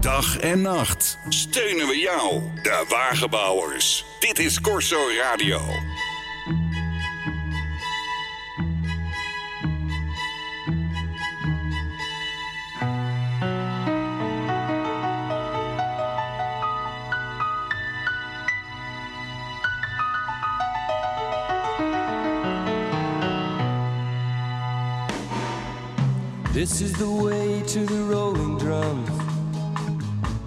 Dag en nacht steunen we jou, de wagenbouwers. Dit is Corso Radio. This is the way to the.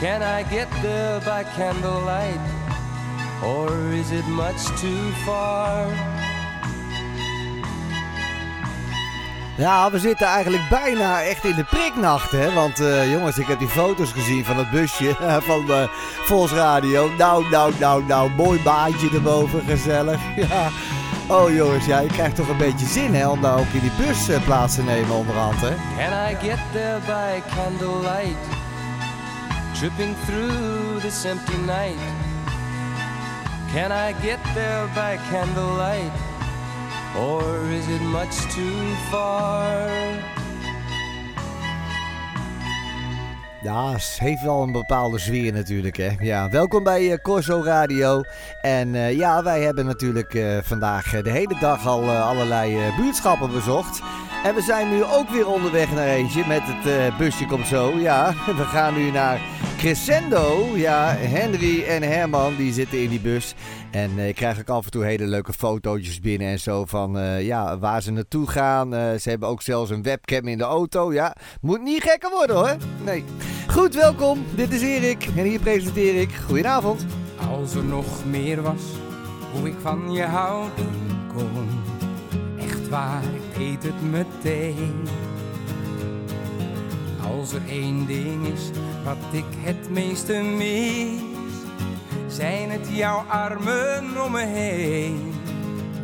Can I get there by candlelight? Or is it much too far? Ja, we zitten eigenlijk bijna echt in de priknacht, hè? Want uh, jongens, ik heb die foto's gezien van het busje van uh, Vols Radio. Nou, nou, nou, nou, mooi baantje erboven, gezellig. Ja. Oh jongens, ja, je krijgt toch een beetje zin hè, om daar ook in die bus uh, plaats te nemen onderhand hè. Can I get there by candlelight? Tripping through this empty night. Can I get there by candlelight? Or is it much too far? Ja, het heeft wel een bepaalde sfeer natuurlijk. Hè. Ja, welkom bij uh, Corso Radio. En uh, ja, wij hebben natuurlijk uh, vandaag de hele dag al allerlei buurtschappen bezocht. En we zijn nu ook weer onderweg naar eentje met het busje komt zo. Ja, we gaan nu naar Crescendo. Ja, Henry en Herman die zitten in die bus. En ik krijg ook af en toe hele leuke fotootjes binnen en zo van uh, ja, waar ze naartoe gaan. Uh, ze hebben ook zelfs een webcam in de auto. Ja, moet niet gekker worden hoor. Nee. Goed, welkom. Dit is Erik en hier presenteer ik. Goedenavond. Als er nog meer was, hoe ik van je houden kon. Echt waar, ik weet het meteen. Als er één ding is wat ik het meeste mis, zijn het jouw armen om me heen.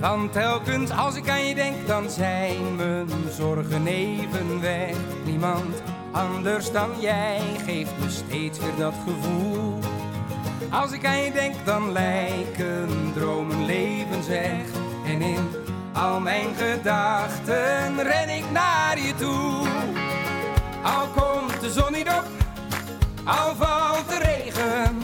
Want telkens als ik aan je denk, dan zijn mijn zorgen even weg. Niemand anders dan jij geeft me steeds weer dat gevoel. Als ik aan je denk, dan lijken dromen levens weg. En in al mijn gedachten ren ik naar je toe. Al komt de zon niet op, al valt de regen.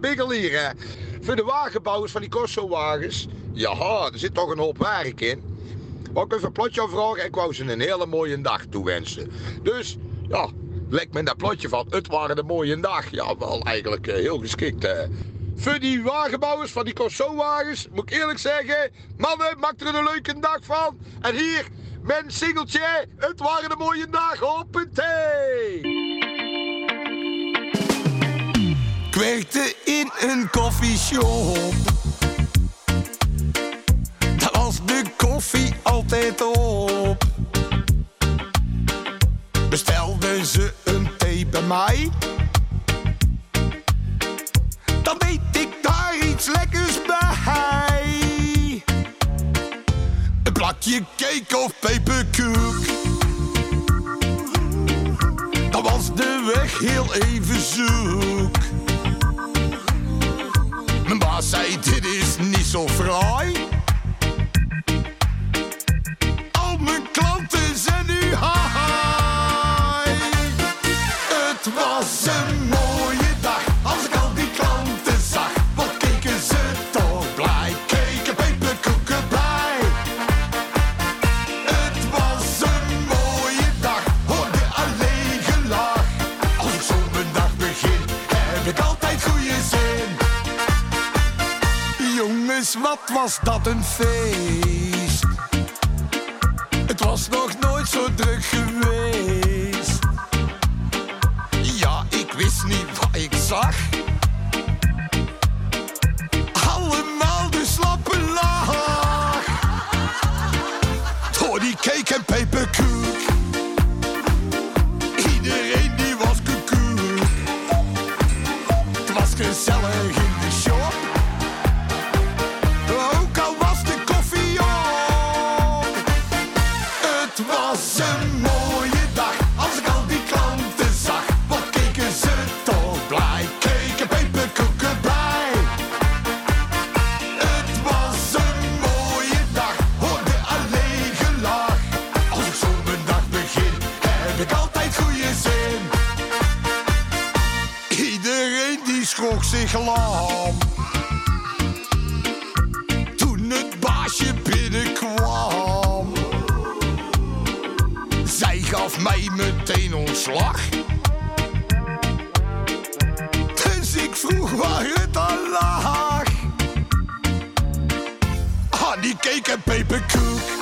biggel hier, hè. Voor de wagenbouwers van die Corso-wagens, ja, er zit toch een hoop werk in. Wou ik even plotje vragen en ik wou ze een hele mooie dag toewensen. Dus, ja, lijkt me dat plotje van, het waren de mooie dag. Ja, wel eigenlijk eh, heel geschikt, hè. Voor die wagenbouwers van die Corso-wagens, moet ik eerlijk zeggen, mannen, maak er een leuke dag van. En hier, mijn singeltje, het waren een mooie dag, hoppatee! Ik werkte in een koffieshop. Daar was de koffie altijd op. Bestelden ze een thee bij mij? Dan deed ik daar iets lekkers bij. Een plakje cake of peperkoek. Dan was de weg heel even zoek. was dat een feest. cake and paper cook.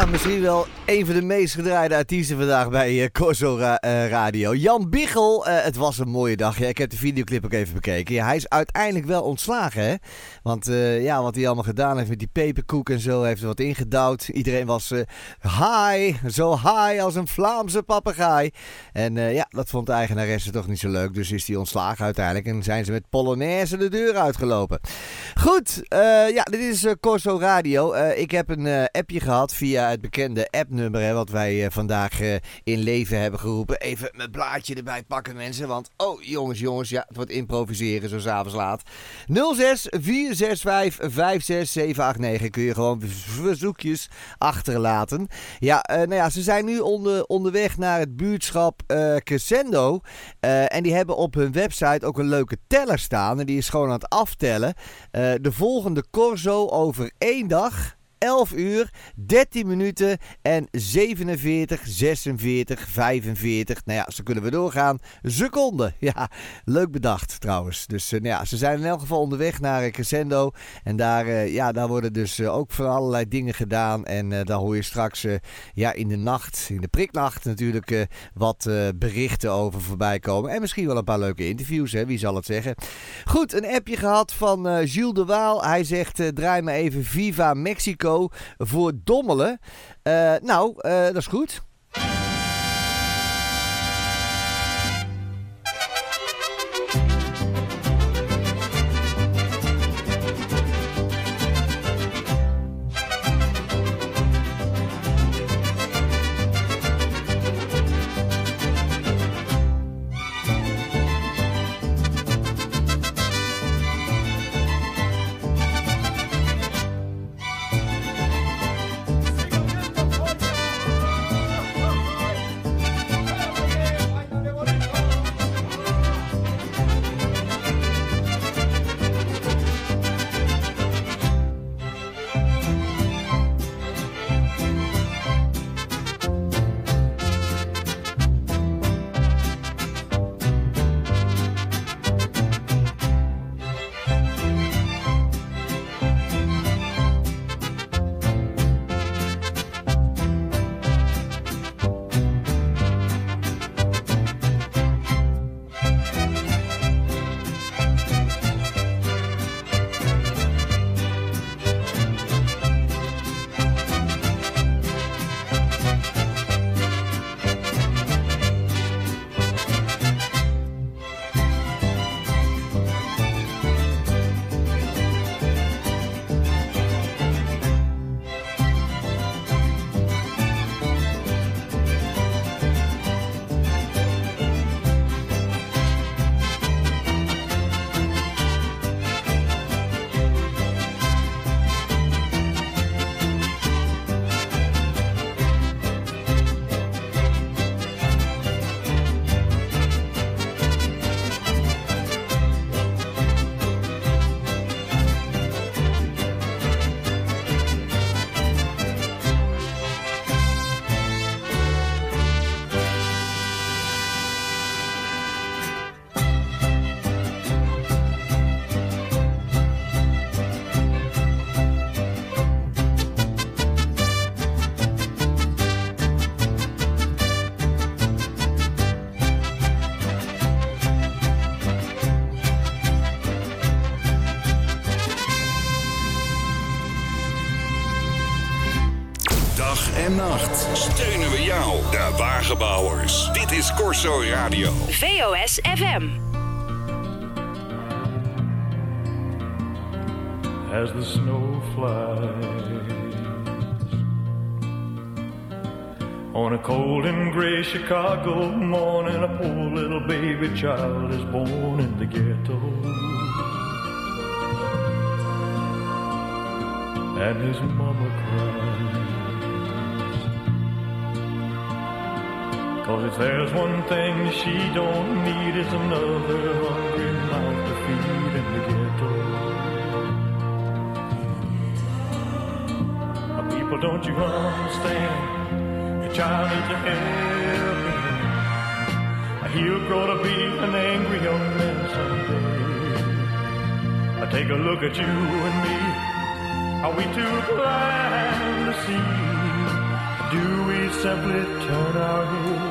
misschien wel een van de meest gedraaide artiesten vandaag bij uh, Corso uh, Radio. Jan Biggel, uh, het was een mooie dag. Ja, ik heb de videoclip ook even bekeken. Hij is uiteindelijk wel ontslagen, hè? Want ja, wat hij allemaal gedaan heeft met die peperkoek en zo, heeft er wat ingedouwd. Iedereen was high, zo high als een Vlaamse papegaai. En ja, dat vond de eigenaresse toch niet zo leuk. Dus is hij ontslagen uiteindelijk en zijn ze met Polonaise de deur uitgelopen. Goed, ja, dit is Corso Radio. ik heb een appje gehad via bekende appnummer wat wij uh, vandaag uh, in leven hebben geroepen. Even mijn blaadje erbij pakken mensen, want oh jongens, jongens, ja, het wordt improviseren zo s'avonds laat. 06 465 56789 kun je gewoon verzoekjes achterlaten. Ja, uh, nou ja, ze zijn nu onder, onderweg naar het buurtschap Crescendo en die hebben op hun website ook een leuke teller staan en die is gewoon aan het aftellen. de volgende Corso over één dag 11 uur, 13 minuten en 47, 46, 45. Nou ja, zo kunnen we doorgaan. Seconden. Ja, leuk bedacht trouwens. Dus uh, nou ja, ze zijn in elk geval onderweg naar uh, Crescendo. En daar, uh, ja, daar worden dus ook van allerlei dingen gedaan. En daar hoor je straks ja, in de nacht, in de priknacht natuurlijk, wat berichten over voorbij komen. En misschien wel een paar leuke interviews, hè, wie zal het zeggen. Goed, een appje gehad van Gilles de Waal. Hij zegt, draai me even Viva Mexico voor dommelen. Uh, nou, uh, dat is goed. Is Corso Radio. VOS FM. As the snow flies On a cold and gray Chicago morning, a poor little baby child is born in the ghetto. And his mama cries. Cause if there's one thing she don't need is another hungry mouth to feed in the ghetto. People, don't you understand? Your child needs a helping hand. He'll grow to be an angry young man someday. I take a look at you and me. Are we too blind to see? do we simply turn our heads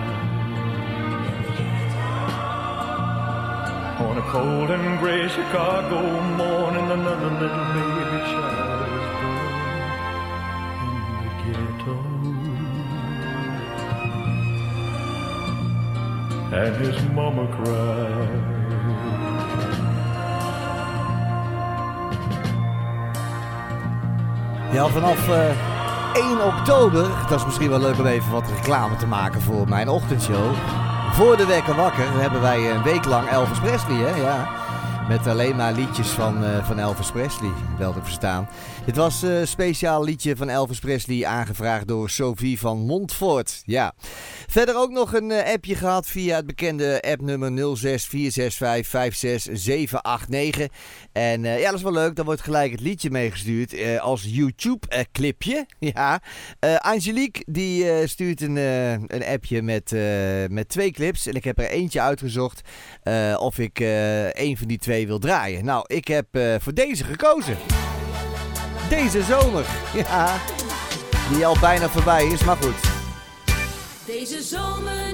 a cold and gray Chicago morning, another little baby child is born in the ghetto. and his mama cried. Ja, vanaf eh, 1 oktober, dat is misschien wel leuk om even wat reclame te maken voor mijn ochtendshow. Voor de wekker wakker hebben wij een week lang Elvis Presley, hè? Ja. Met alleen maar liedjes van, eh, van Elvis Presley, te verstaan. Dit was een speciaal liedje van Elvis Presley, aangevraagd door Sophie van Montfort. Ja. Verder ook nog een eh, appje gehad via het bekende appnummer 0646556789. En eh, ja, dat is wel leuk. Dan wordt gelijk het liedje meegestuurd eh, als YouTube-clipje. ja. Eh, Angelique die eh, stuurt een, eh, een appje met, eh, met twee clips. En ik heb er eentje uitgezocht eh, of ik eh een van die twee wil draaien. Nou, ik heb eh, voor deze gekozen. Deze zomer. Ja. Die al bijna voorbij is, maar goed. Deze zomer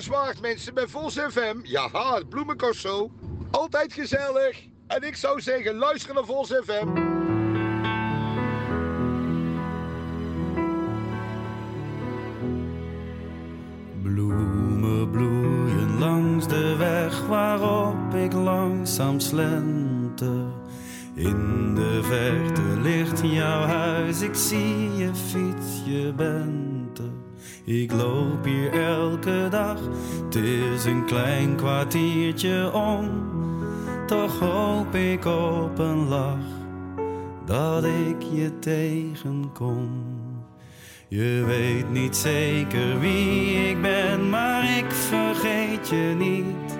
Valkenswaard mensen bij Vols FM. Jaha, het bloemencorso. Altijd gezellig. En ik zou zeggen, luister naar Vols FM. Bloemen bloeien langs de weg waarop ik langzaam slenter. In de verte ligt jouw huis, ik zie je fiets, je bent er. Ik loop hier elke dag, het is een klein kwartiertje om. Toch hoop ik op een lach, dat ik je tegenkom. Je weet niet zeker wie ik ben, maar ik vergeet je niet.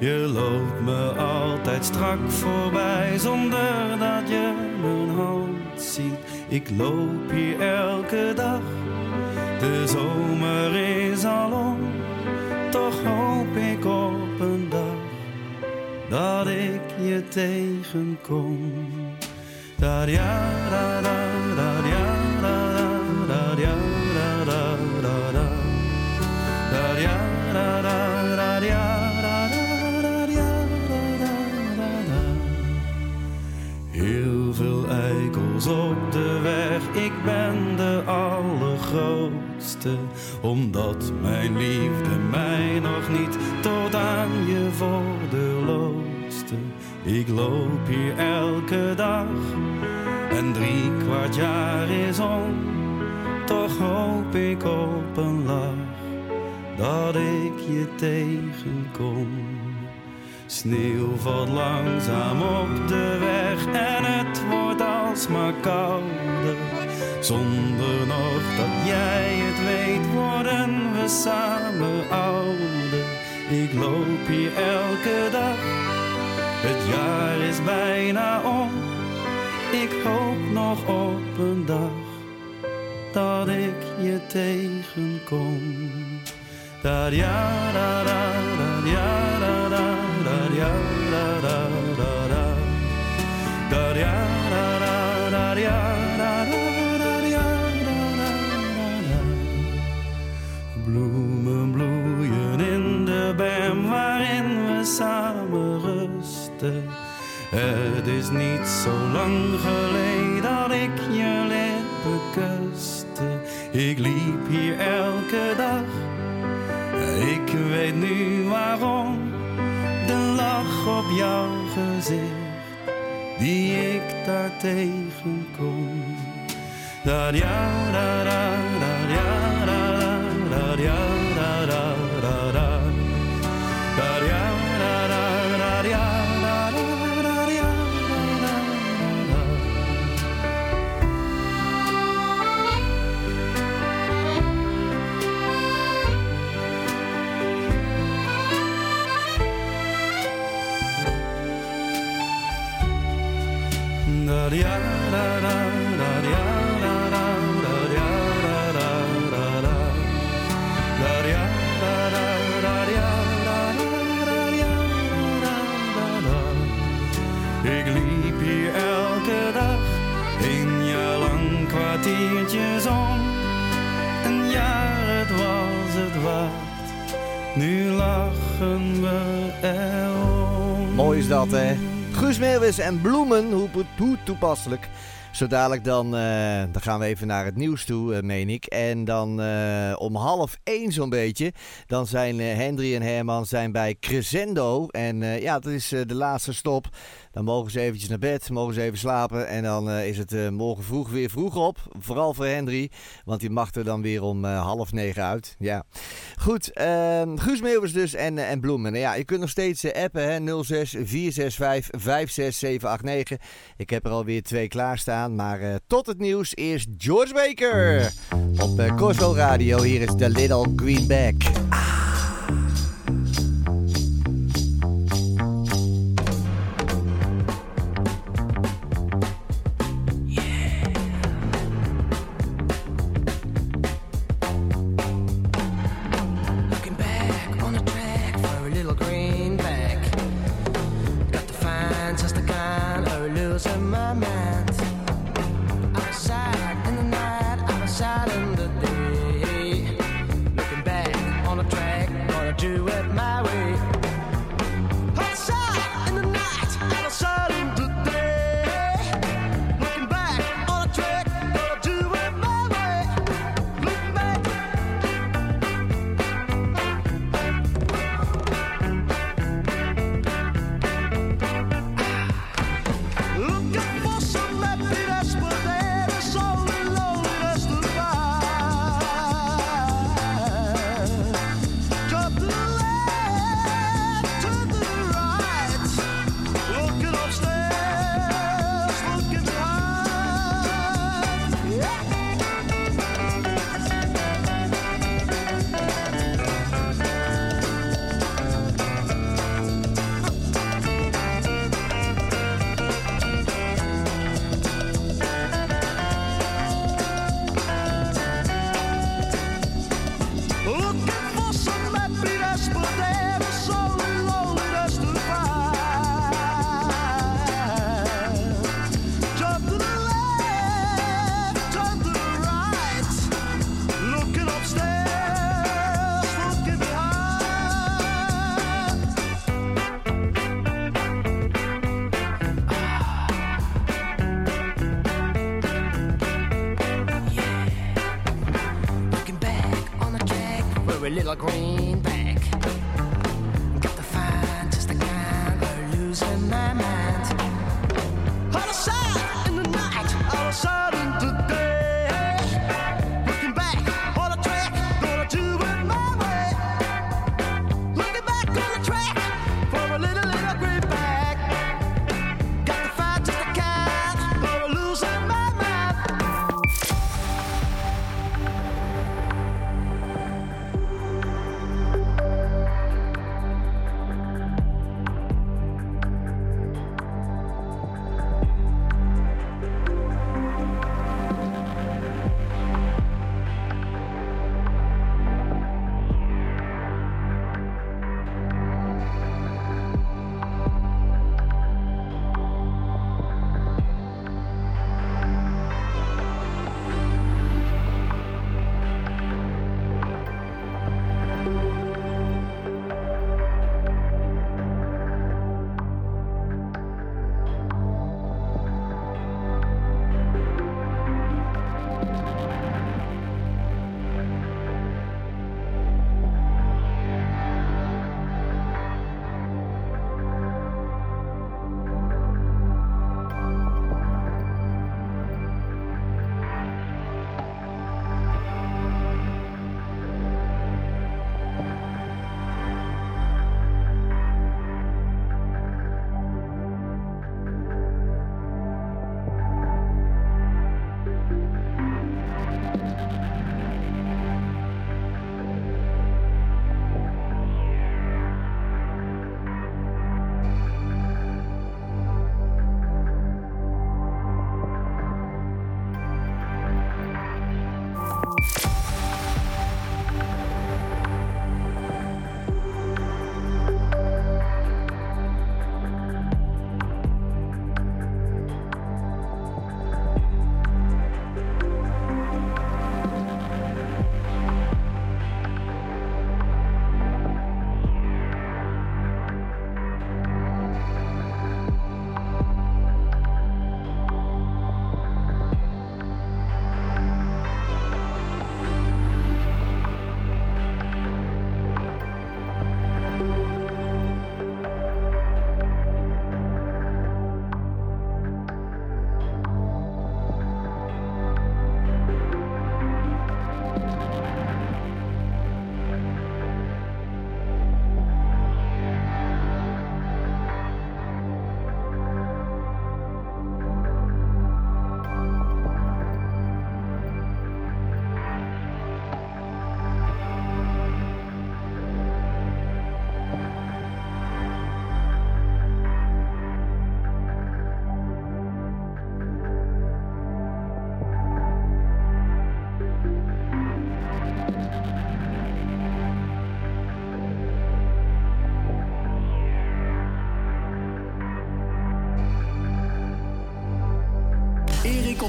Je loopt me altijd strak voorbij zonder dat je mijn hand ziet. Ik loop hier elke dag, de zomer is al om. Toch hoop ik op een dag dat ik je tegenkom. Da ja da omdat mijn liefde mij nog niet tot aan je voordeur loodste. Ik loop hier elke dag en drie kwart jaar is om, toch hoop ik op een lach dat ik je tegenkom. Sneeuw valt langzaam op de weg en het wordt alsmaar kouder. Zonder nog dat jij het weet, worden we samen ouder. Ik loop hier elke dag, het jaar is bijna om. Ik hoop nog op een dag dat ik je tegenkom. Da ja da da da ja da da da ja da da niet zo lang geleden dat ik je lippen kuste. Ik liep hier elke dag. Ik weet nu waarom. De lach op jouw gezicht, die ik daar tegenkom. Da ja da da da da da da Ik liep hier elke dag een jaar lang kwartiertjes om. Een jaar het was het waard, nu lachen we erom. Mooi is dat, hè? Guus en Bloemen, hoe, toepasselijk. Zo dadelijk dan, eh, dan gaan we even naar het nieuws toe, eh, meen ik. En dan eh, om half één zo'n beetje, dan zijn Hendry en Herman zijn bij Crescendo. En ja, dat is de laatste stop. Dan mogen ze eventjes naar bed, mogen ze even slapen. En dan eh, is het eh, morgen vroeg weer vroeg op. Vooral voor Hendry, want die mag er dan weer om eh, half negen uit. Ja. Goed, ehm, Guus Meeuwis dus en, en Bloemen. Nou ja, je kunt nog steeds appen, hè, 06 465 56789. Ik heb er alweer twee klaarstaan, maar tot het nieuws eerst George Baker. Op Corso Radio, hier is The Little Greenback. Looking little greenback.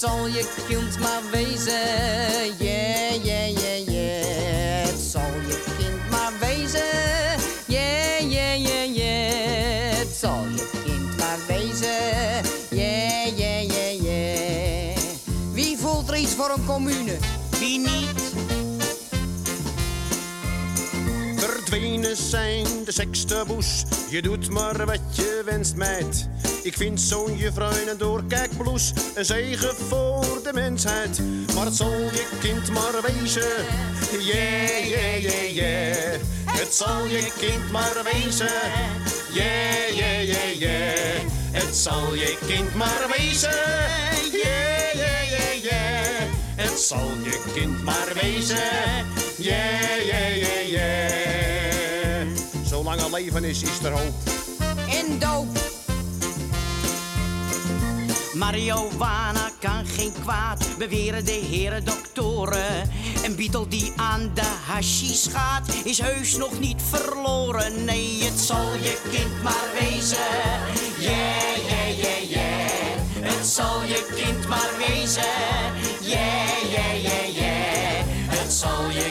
Het zal je kind maar wezen, ja, ja, ja, ja. Het zal je kind maar wezen, ja, ja, ja, ja. Het zal je kind maar wezen, ja, ja, ja, ja. Wie voelt er iets voor een commune? Wie niet? Verdwenen zijn de seksteboes. Je doet maar wat je wenst, meid. Ik vind zo'n juffrouw in een doorkijkbloes een zegen voor de mensheid. Maar het zal je kind maar wezen. Yeah, yeah, yeah, yeah. Het zal je kind maar wezen. Yeah, yeah, yeah, yeah. Het zal je kind maar wezen. Yeah, yeah, yeah, yeah. Het zal je kind maar wezen. Yeah, yeah, yeah, yeah. Zolang er leven is, is er hoop. En. Marihuana kan geen kwaad, beweren de heren doktoren. Een Beatle die aan de hashish gaat, is heus nog niet verloren. Nee, het zal je kind maar wezen. Yeah, yeah, yeah, yeah. Het zal je kind maar wezen. Yeah, yeah, yeah, yeah. Het zal je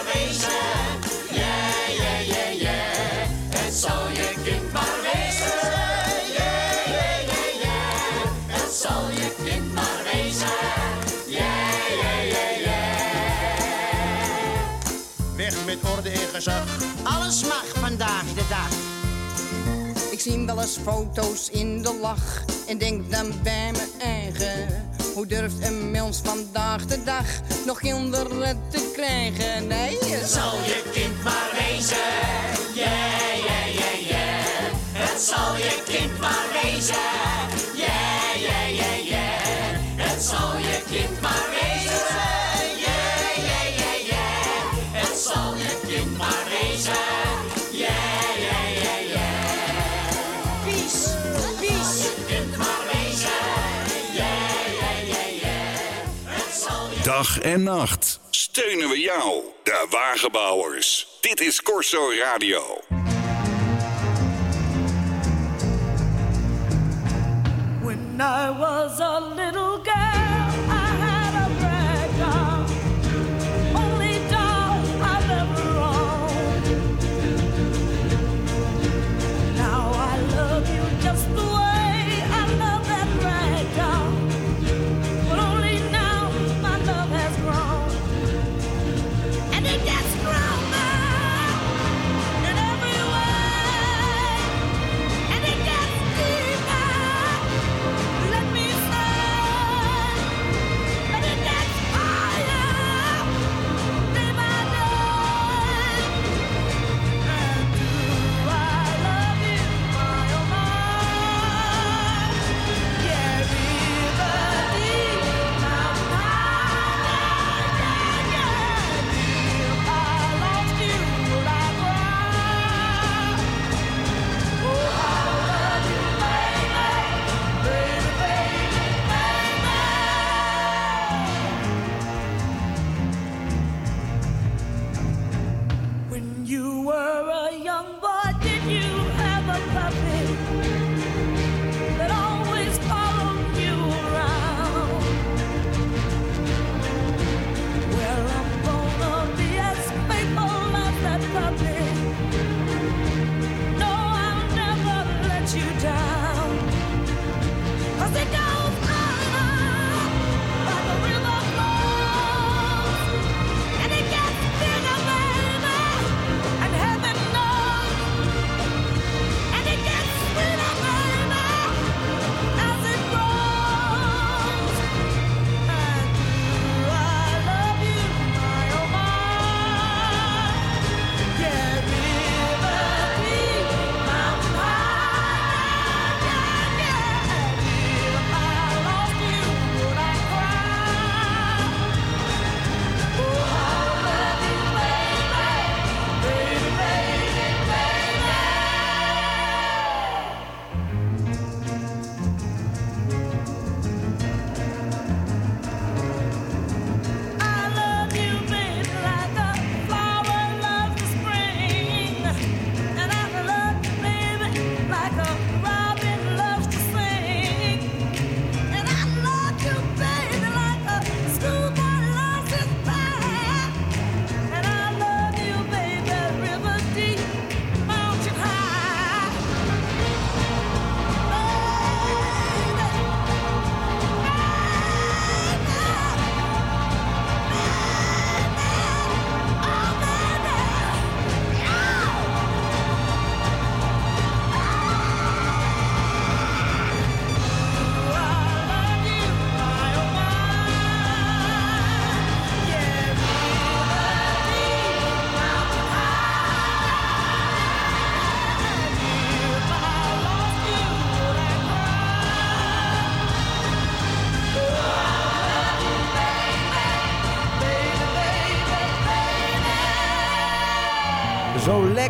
Alles mag vandaag de dag. Ik zie wel eens foto's in de lach en denk dan bij mijn eigen. Hoe durft een mens vandaag de dag nog kinderen te krijgen? Nee, Het zal je kind maar wezen. Yeah, yeah, yeah, yeah. Het zal je kind maar wezen. Yeah, yeah, yeah, yeah. Het zal je kind maar wezen. Maar wezen. Yeah, yeah, yeah, yeah. Peace, peace. kind maar wezen. Yeah, yeah, yeah, yeah. Het zal je Dag en nacht steunen we jou, de Wagenbouwers. Dit is Corso Radio. When I was a little girl,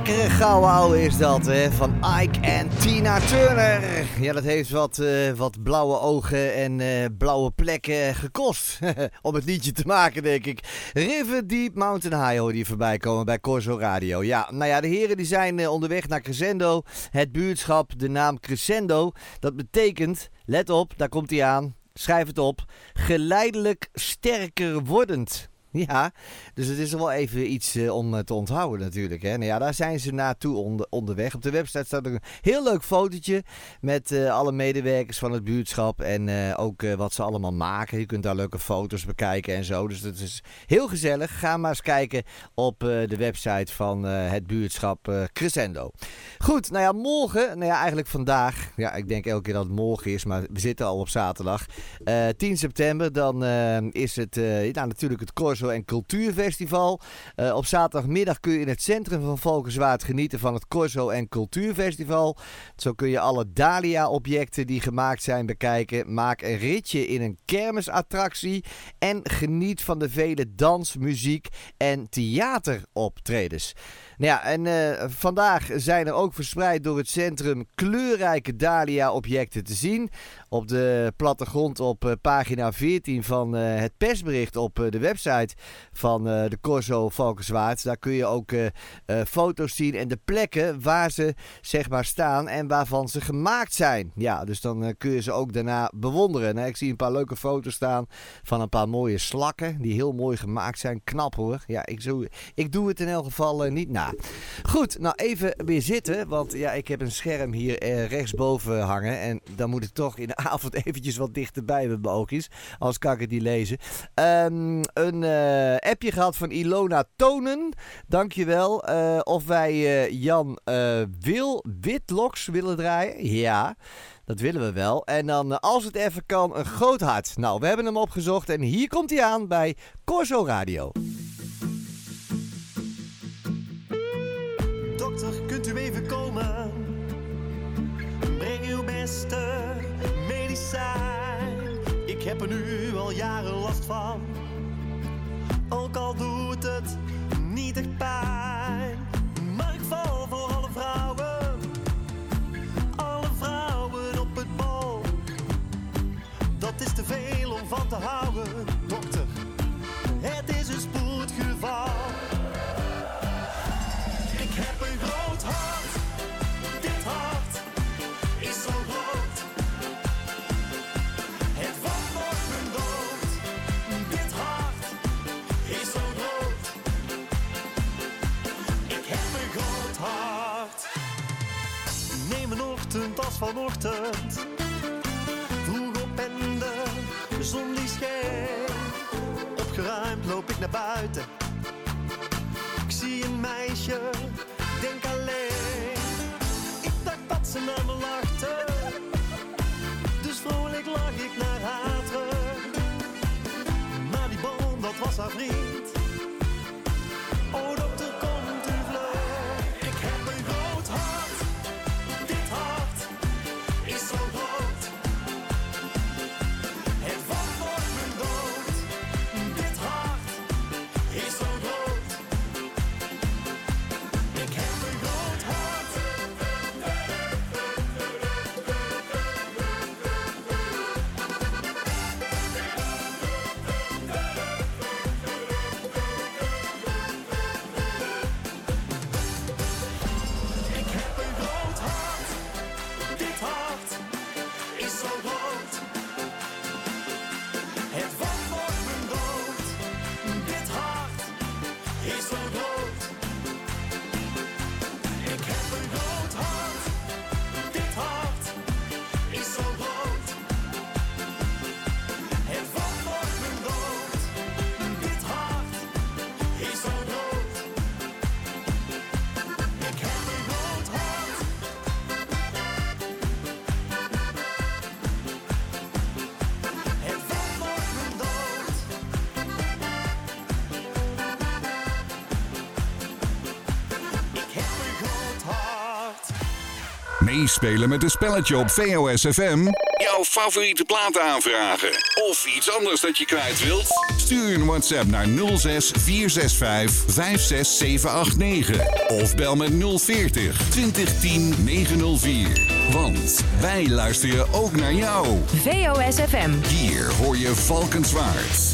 lekkere gouden is dat, hè? Van Ike en Tina Turner. Ja, dat heeft wat, eh, wat blauwe ogen en eh, blauwe plekken gekost. Om het liedje te maken, denk ik. River Deep Mountain High hoorde je voorbij komen bij Corso Radio. Ja, nou ja, de heren die zijn eh, onderweg naar Crescendo. Het buurtschap, de naam Crescendo. Dat betekent, let op, daar komt hij aan. Schrijf het op. Geleidelijk sterker wordend. Ja, dus het is wel even iets eh, om eh, te onthouden natuurlijk. Hè. Nou ja, daar zijn ze naartoe onder, onderweg. Op de website staat een heel leuk fotootje met eh, alle medewerkers van het buurtschap. En ook wat ze allemaal maken. Je kunt daar leuke foto's bekijken en zo. Dus dat is heel gezellig. Ga maar eens kijken op de website van het buurtschap Crescendo. Goed, nou ja, morgen, nou ja, eigenlijk vandaag. Ja, ik denk elke keer dat het morgen is, maar we zitten al op zaterdag. Eh, 10 september, dan is het nou, natuurlijk het En Cultuurfestival. Eh, op zaterdagmiddag kun je in het centrum van Valkenswaard genieten van het Corso en Cultuurfestival. Zo kun je alle Dahlia-objecten die gemaakt zijn bekijken. Maak een ritje in een kermisattractie en geniet van de vele dans, muziek en theateroptredens. Nou ja, en eh, vandaag zijn er ook verspreid door het centrum kleurrijke Dahlia-objecten te zien. Op de plattegrond op eh, pagina 14 van eh, het persbericht op de website van de Corso Valkenswaard. Daar kun je ook foto's zien en de plekken waar ze zeg maar staan en waarvan ze gemaakt zijn. Ja, dus dan kun je ze ook daarna bewonderen. Nou, ik zie een paar leuke foto's staan van een paar mooie slakken die heel mooi gemaakt zijn. Knap hoor. Ja, ik, zo, ik doe het in elk geval niet na. Goed, nou even weer zitten, want ja, ik heb een scherm hier eh, rechtsboven hangen en dan moet ik toch in de avond eventjes wat dichterbij met mijn oogjes, anders kan ik het niet lezen. Ehm, een eh, appje gehad van Ilona Tonen, dankjewel. Eh of wij Jan Wil Witloks willen draaien, ja. Dat willen we wel. En dan, als het even kan, een groot hart. Nou, we hebben hem opgezocht en hier komt hij aan bij Corso Radio. Ik heb er nu al jaren last van. Ook al doet het niet echt pijn. Maar ik val voor alle vrouwen. Alle vrouwen op het bal. Dat is te veel om van te houden. Vanochtend, vroeg op en de zon die scheen. Opgeruimd loop ik naar buiten. Ik zie een meisje, denk alleen. Ik dacht dat ze naar me lachte. Dus vrolijk lach ik naar haar terug. Maar die boom, dat was haar vriend. Meespelen met een spelletje op VOS FM. Jouw favoriete platen aanvragen. Of iets anders dat je kwijt wilt. Stuur een WhatsApp naar 06 465 56789 of bel met 040 2010 904. Want wij luisteren ook naar jou. VOS FM. Hier hoor je Valkenswaard.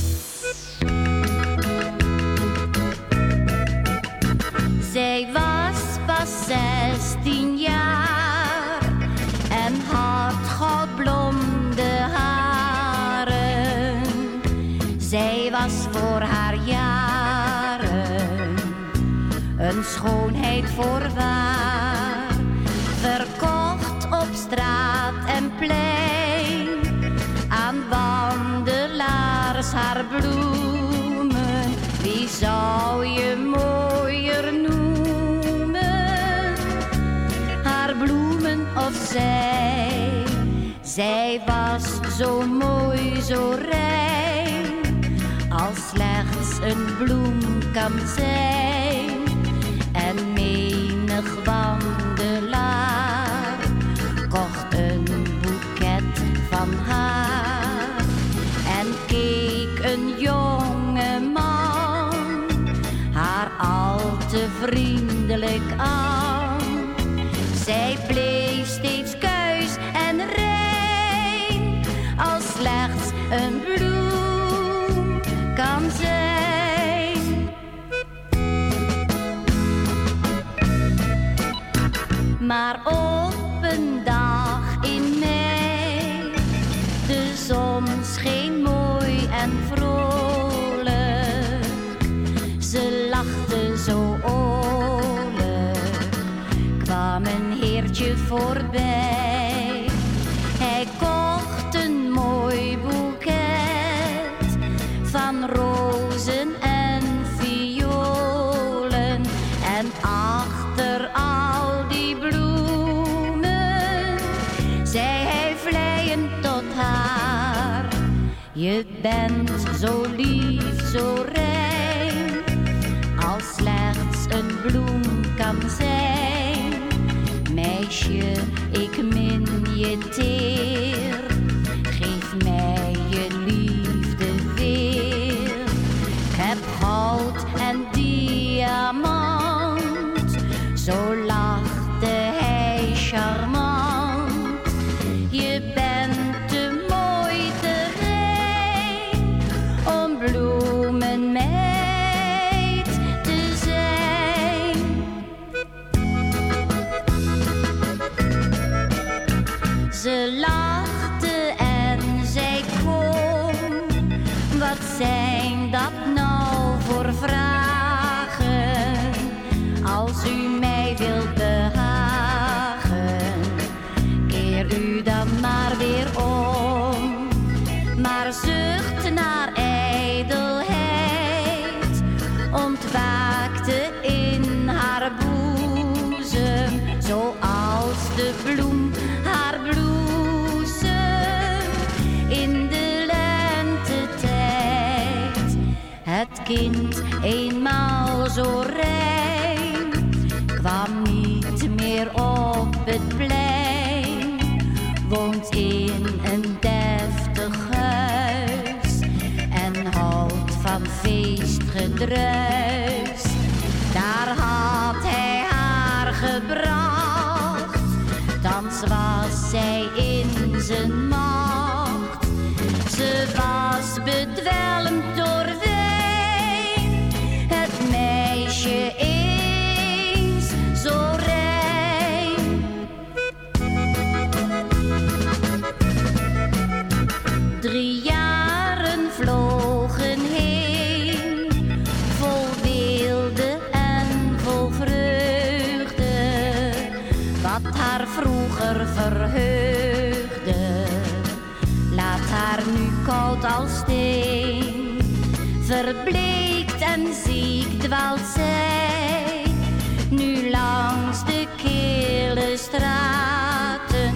Voorwaar. Verkocht op straat en plein aan wandelaars haar bloemen. Wie zou je mooier noemen? Haar bloemen of zij? Zij was zo mooi, zo rein, als slechts een bloem kan zijn. het. Maar op een dag in mei, de zon scheen mooi en vrolijk. Ze lachte zo oorlijk, kwam een heertje voorbij. Bent zo lief, zo rein, als slechts een bloem kan zijn. Meisje, ik min je teer, vroeger verheugde. Laat haar nu koud als steen, verbleekt en ziek dwaalt zij, nu langs de kille straten.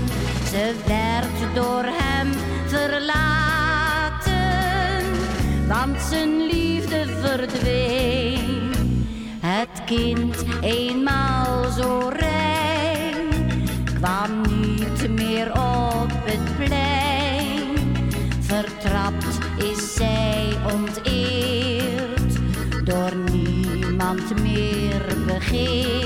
Ze werd door hem verlaten, want zijn liefde verdween. Het kind eenmaal zo rein, kwam niet meer op het plein. Vertrapt is zij onteerd, door niemand meer begeerd.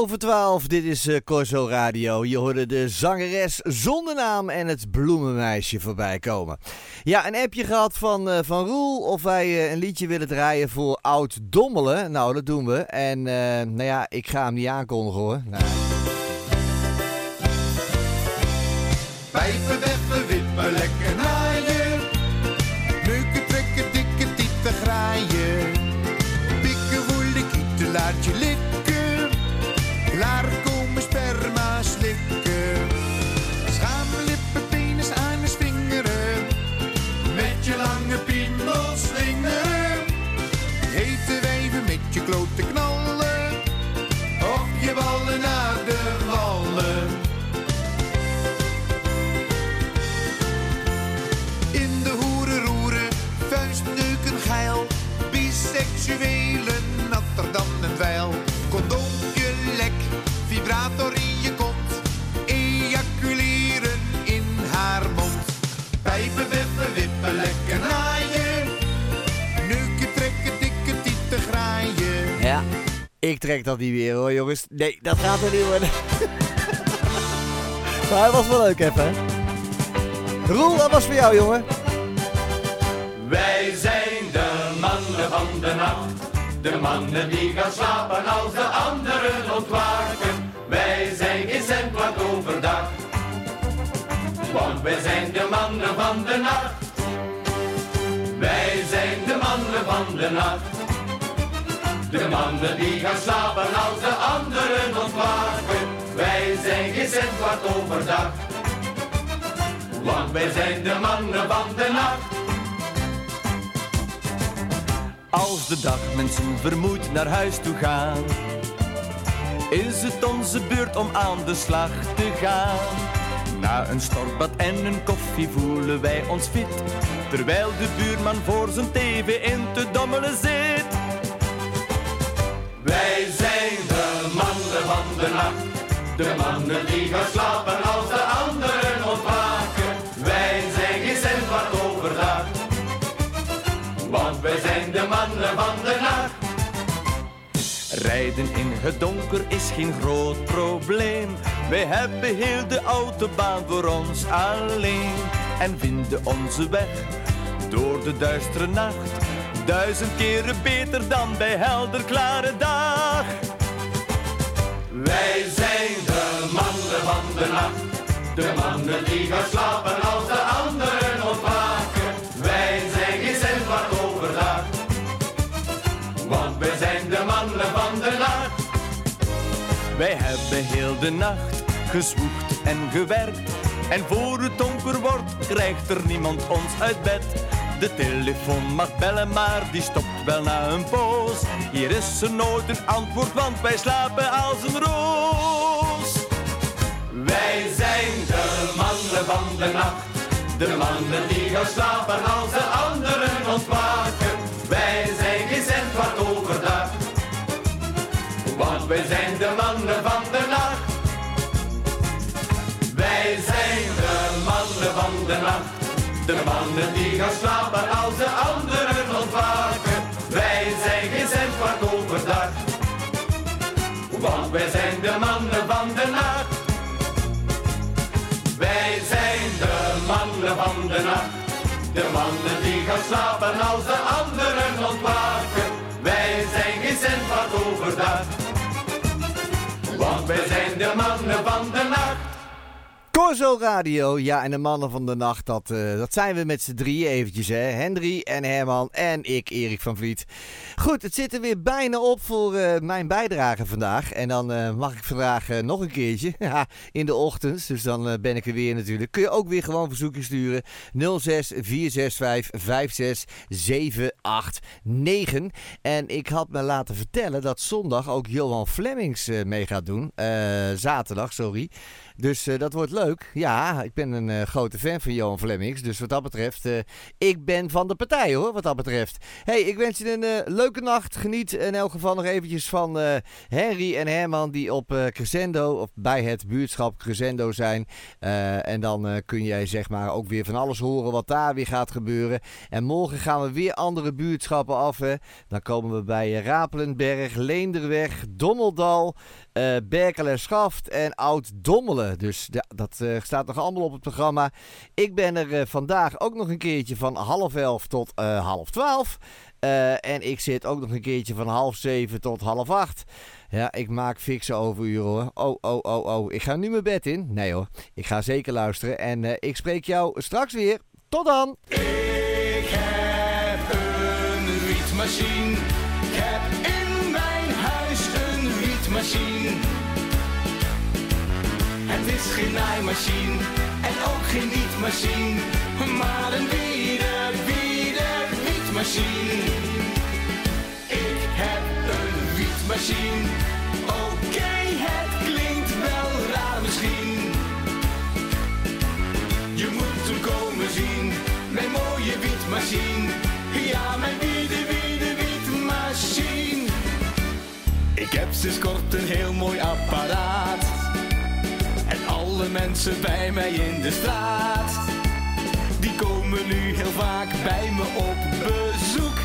Over 12, dit is eh, Corso Radio. Je hoorde de zangeres zonder naam en het bloemenmeisje voorbij komen. Ja, een appje gehad van, eh, van Roel of wij eh, een liedje willen draaien voor Oud Dommelen. Nou, dat doen we. En nou ja, ik ga hem niet aankondigen hoor. Nou, piemel slingeren. Ik trek dat niet weer hoor jongens. Nee, dat gaat er niet worden. maar hij was wel leuk even. Roel, dat was voor jou jongen. Wij zijn de mannen van de nacht. De mannen die gaan slapen als de anderen ontwaken. Wij zijn geen cent wat overdag. Want wij zijn de mannen van de nacht. Wij zijn de mannen van de nacht. De mannen die gaan slapen als de anderen ontwaken. Wij zijn geen cent wat overdag. Want wij zijn de mannen van de nacht. Als de dag mensen vermoeid naar huis toe gaan, is het onze beurt om aan de slag te gaan. Na een stortbad en een koffie voelen wij ons fit, terwijl de buurman voor zijn tv in te dommelen zit. Wij zijn de mannen van de nacht. De mannen die gaan slapen als de anderen ontwaken. Wij zijn geen cent wat overdag. Want wij zijn de mannen van de nacht. Rijden in het donker is geen groot probleem. Wij hebben heel de autobaan voor ons alleen. En vinden onze weg door de duistere nacht. Duizend keren beter dan bij helder klare dag. Wij zijn de mannen van de nacht. De mannen die gaan slapen als de anderen ontwaken. Wij zijn geen cent wat overdag. Want wij zijn de mannen van de nacht. Wij hebben heel de nacht gezwoegd en gewerkt. En voor het donker wordt, krijgt er niemand ons uit bed. De telefoon mag bellen, maar die stopt wel na een poos. Hier is er nooit een antwoord, want wij slapen als een roos. Wij zijn de mannen van de nacht. De mannen die gaan slapen als de De mannen die gaan slapen als de anderen ontwaken. Wij zijn geen cent overdag. Want wij zijn de mannen van de nacht. Wij zijn de mannen van de nacht. De mannen die gaan slapen als de anderen ontwaken. Wij zijn geen cent overdag. Want wij zijn de mannen van de nacht. Corso Radio, ja, en de mannen van de nacht, dat, eh, dat zijn we met z'n drieën eventjes, hè. Hendry en Herman en ik, Erik van Vliet. Goed, het zit er weer bijna op voor eh, mijn bijdrage vandaag. En dan eh, mag ik vandaag nog een keertje, in de ochtend. Dus dan ben ik er weer natuurlijk. Kun je ook weer gewoon verzoekjes sturen. 06 465 56789. En ik had me laten vertellen dat zondag ook Johan Flemings mee gaat doen. Zaterdag, sorry. Dus eh, dat wordt leuk. Ja, ik ben een eh, grote fan van Johan Flemmings. Dus wat dat betreft, eh, ik ben van de partij hoor, wat dat betreft. hey, ik wens je een leuke nacht. Geniet in elk geval nog eventjes van Henry en Herman die op Crescendo, of bij het buurtschap Crescendo zijn. En dan kun jij zeg maar ook weer van alles horen wat daar weer gaat gebeuren. En morgen gaan we weer andere buurtschappen af. Hè. Dan komen we bij Rapelenberg, Leenderweg, Dommeldal, eh Berkel en Schaft en Oud-Dommelen. Dus ja, dat eh, staat nog allemaal op het programma. Ik ben er eh, vandaag ook nog een keertje van half elf tot half twaalf. En ik zit ook nog een keertje van half zeven tot half acht. Ja, ik maak fikse overuren hoor. Oh, oh, oh, oh. Ik ga nu mijn bed in. Nee hoor, ik ga zeker luisteren. En ik spreek jou straks weer. Tot dan! Ik heb een wietmachine. Wietmachine. Het is geen naaimachine en ook geen wietmachine. Maar een wieder, wieder wietmachine. Ik heb een wietmachine. Oké, het klinkt wel raar misschien. Je moet hem komen zien, mijn Ik sinds kort een heel mooi apparaat. En alle mensen bij mij in de straat. Die komen nu heel vaak bij me op bezoek.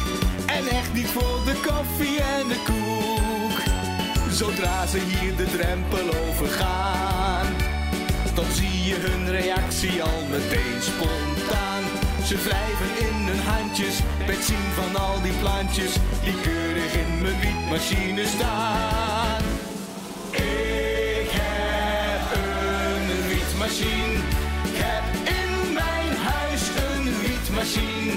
En echt niet voor de koffie en de koek. Zodra ze hier de drempel overgaan dan zie je hun reactie al meteen spontaan. Ze wrijven in hun handjes bij het zien van al die plantjes die keurig in mijn wietmachine staan. Ik heb een wietmachine, ik heb in mijn huis een wietmachine.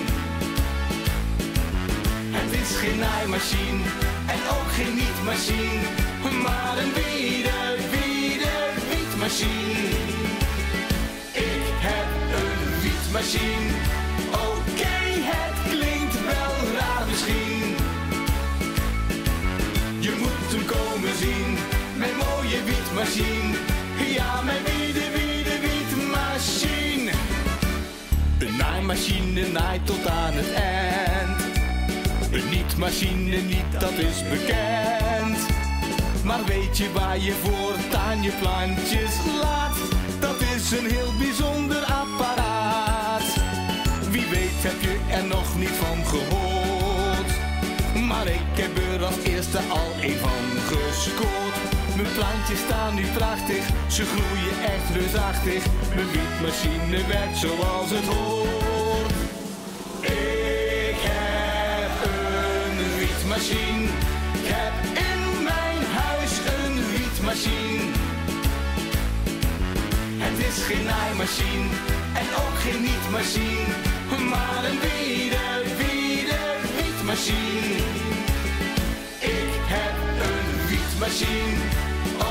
Het is geen naaimachine en ook geen nietmachine, maar een wieder, wieder wietmachine. Wietmachine, oké, het klinkt wel raar misschien. Je moet hem komen zien, mijn mooie wietmachine. Ja, mijn wiede, wiede, wietmachine. Een naaimachine naait tot aan het eind. Een niet-machine niet, dat is bekend. Maar weet je waar je voortaan je plantjes laat? Dat is een heel bijzonder heb je er nog niet van gehoord. Maar ik heb er als eerste al een van gescoord. Mijn plantjes staan nu prachtig, ze groeien echt reusachtig. Mijn wietmachine werkt zoals het hoort. Ik heb een wietmachine. Ik heb in mijn huis een wietmachine. Het is geen naaimachine en ook geen nietmachine. Maar een wieder, wieder wietmachine. Ik heb een wietmachine.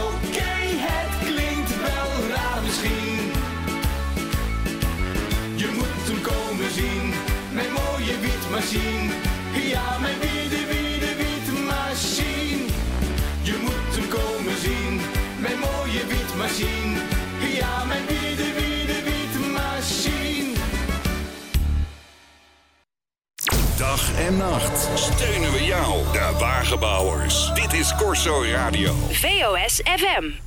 Oké, het klinkt wel raar misschien. Je moet hem komen zien, mijn mooie wietmachine. Ja, mijn wiede, wiede, wietmachine. Je moet hem komen zien, mijn mooie wietmachine. En nacht steunen we jou, de wagenbouwers. Dit is Corso Radio. VOS FM.